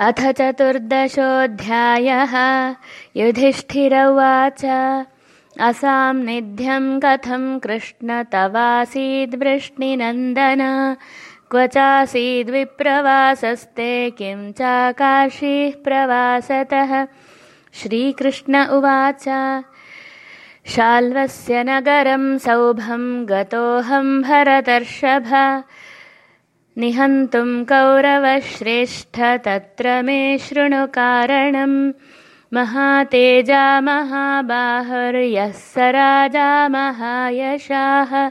अथ चतुर्दशोऽध्यायः। युधिष्ठिर उवाच असाम्निध्यं कथं कृष्ण तवासीद्वृष्णिनन्दन क्व चासीद्विप्रवासस्ते किं चाकाशीः प्रवासतः। श्रीकृष्ण उवाच। शाल्वस्य नगरं सौभं गतोऽहं भरतर्षभ निहन्तुं कौरवश्रेष्ठ तत्र मे शृणु कारणम् महातेजा महाबाहुर्यः स राजा महायशाः।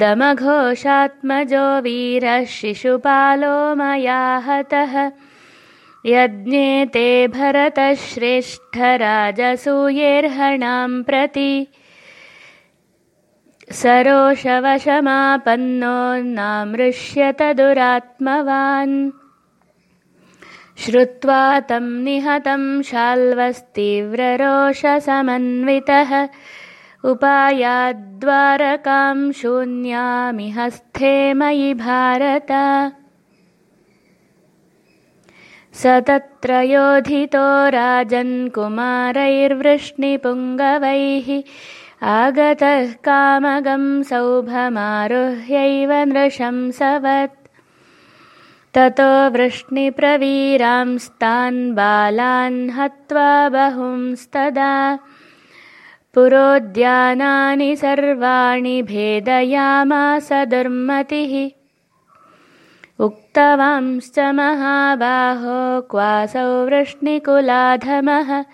दमघोषात्मजो वीरः शिशुपालो मया हतः यज्ञे ते भरतश्रेष्ठराजसूयेर्हणां प्रति सरोषवशमापन्नो नामृष्यत दुरात्मवान्। श्रुत्वा तं निहतं शाल्वस्तीव्ररोषसमन्वितः। उपायाद्वारकां शून्यामिहस्थे मयि भारत। स तत्र योधितो राजन्कुमारैर्वृष्णिपुङ्गवैः आगतः कामगं सौभमारुह्यैव नृशंसवत् ततो वृष्णिप्रवीरांस्तान् बालान् हत्वा बहूंस्तदा। पुरोद्यानानि सर्वाणि भेदयामास दुर्मतिः। उक्तवांश्च महाबाहो क्वासौ वृष्णिकुलाधमः।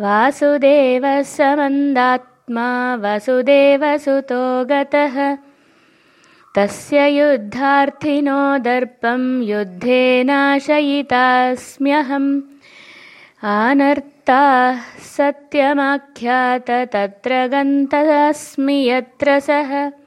वासुदेवः समन्दात् वसुदेवसुतो गतः। तस्य युद्धार्थिनो दर्पं युद्धे नाशयितास्म्यहम्। आनर्ताः सत्यमाख्यात तत्र गन्तस्मि यत्र सः